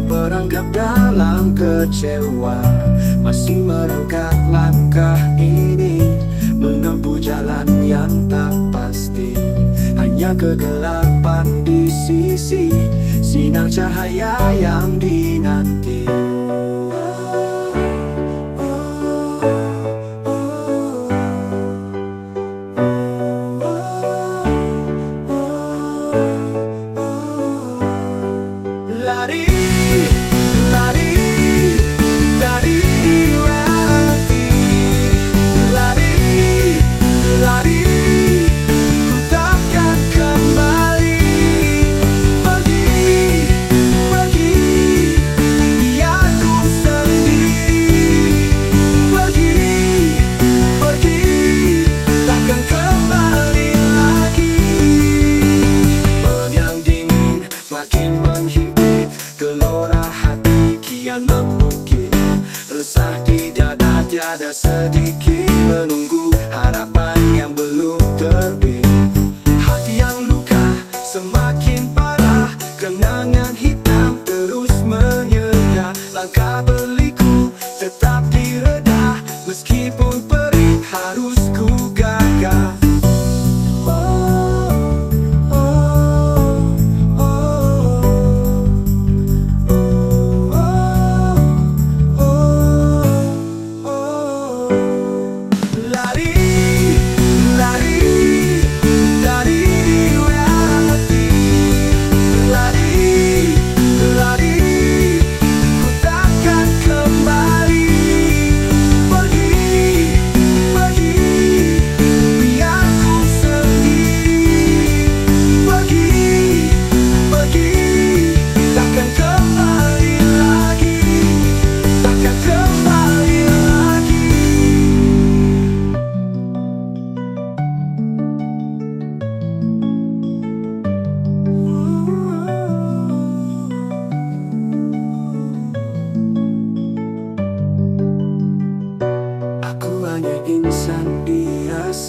terperangkap dalam kecewa Masih merangkak langkah ini. Menempuh jalan yang tak pasti Hanya kegelapan di sisi Sinar cahaya yang dinanti. ada sedikit menunggu.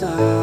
side.